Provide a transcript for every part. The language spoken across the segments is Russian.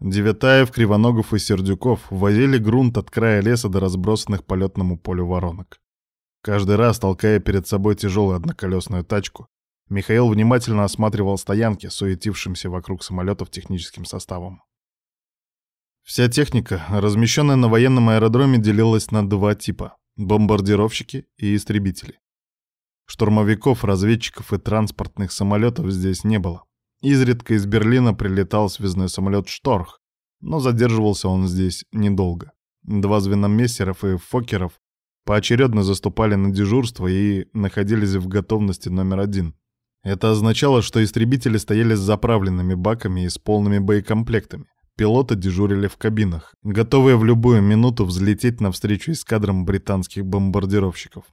Девятаев, Кривоногов и Сердюков возили грунт от края леса до разбросанных по летному полю воронок. Каждый раз, толкая перед собой тяжелую одноколесную тачку, Михаил внимательно осматривал стоянки, суетившимся вокруг самолетов техническим составом. Вся техника, размещенная на военном аэродроме, делилась на два типа — бомбардировщики и истребители. Штурмовиков, разведчиков и транспортных самолетов здесь не было. Изредка из Берлина прилетал связной самолет «Шторх», но задерживался он здесь недолго. Два звена мессеров и фокеров поочередно заступали на дежурство и находились в готовности номер один. Это означало, что истребители стояли с заправленными баками и с полными боекомплектами. Пилоты дежурили в кабинах, готовые в любую минуту взлететь навстречу эскадрам британских бомбардировщиков.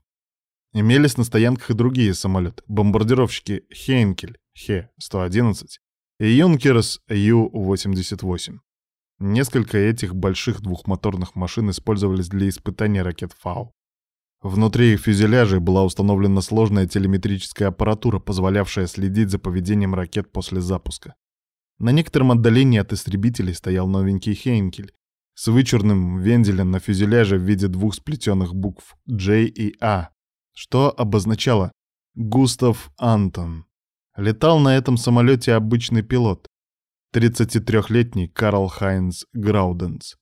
Имелись на стоянках и другие самолеты. Бомбардировщики Хейнкель, Хе-111 и Юнкерс Ю-88. Несколько этих больших двухмоторных машин использовались для испытания ракет Фау. Внутри их фюзеляжей была установлена сложная телеметрическая аппаратура, позволявшая следить за поведением ракет после запуска. На некотором отдалении от истребителей стоял новенький Хейнкель с вычурным венделем на фюзеляже в виде двух сплетенных букв J и A, что обозначало «Густав Антон». Летал на этом самолете обычный пилот, 33-летний Карл Хайнц Грауденс.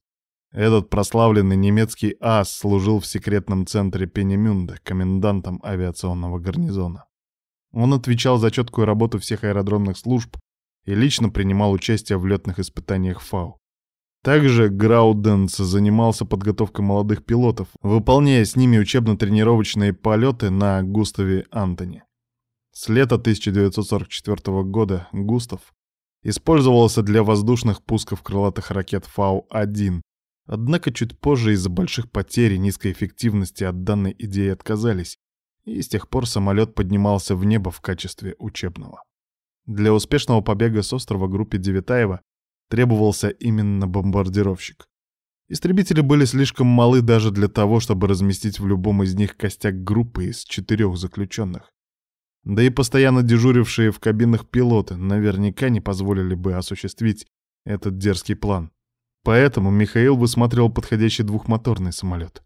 Этот прославленный немецкий ас служил в секретном центре Пенемюнда, комендантом авиационного гарнизона. Он отвечал за четкую работу всех аэродромных служб и лично принимал участие в летных испытаниях ФАУ. Также Грауденс занимался подготовкой молодых пилотов, выполняя с ними учебно-тренировочные полеты на Густаве Антони. С лета 1944 года Густав использовался для воздушных пусков крылатых ракет Фау-1, однако чуть позже из-за больших потерь и низкой эффективности от данной идеи отказались, и с тех пор самолет поднимался в небо в качестве учебного. Для успешного побега с острова группе Девятаева требовался именно бомбардировщик. Истребители были слишком малы даже для того, чтобы разместить в любом из них костяк группы из четырех заключенных. Да и постоянно дежурившие в кабинах пилоты наверняка не позволили бы осуществить этот дерзкий план. Поэтому Михаил высматривал подходящий двухмоторный самолет.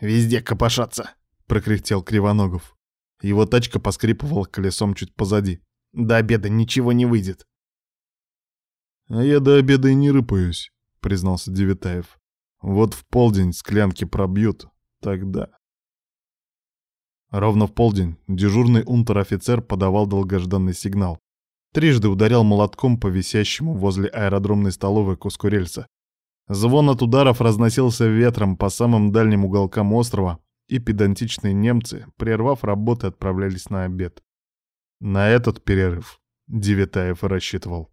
«Везде копошатся!» — прокряхтел Кривоногов. Его тачка поскрипывала колесом чуть позади. «До обеда ничего не выйдет. «А я до обеда и не рыпаюсь», — признался Девятаев. «Вот в полдень склянки пробьют, тогда...» Ровно в полдень дежурный унтер-офицер подавал долгожданный сигнал. Трижды ударял молотком по висящему возле аэродромной столовой куску рельса. Звон от ударов разносился ветром по самым дальним уголкам острова, и педантичные немцы, прервав работы, отправлялись на обед. На этот перерыв Девятаев рассчитывал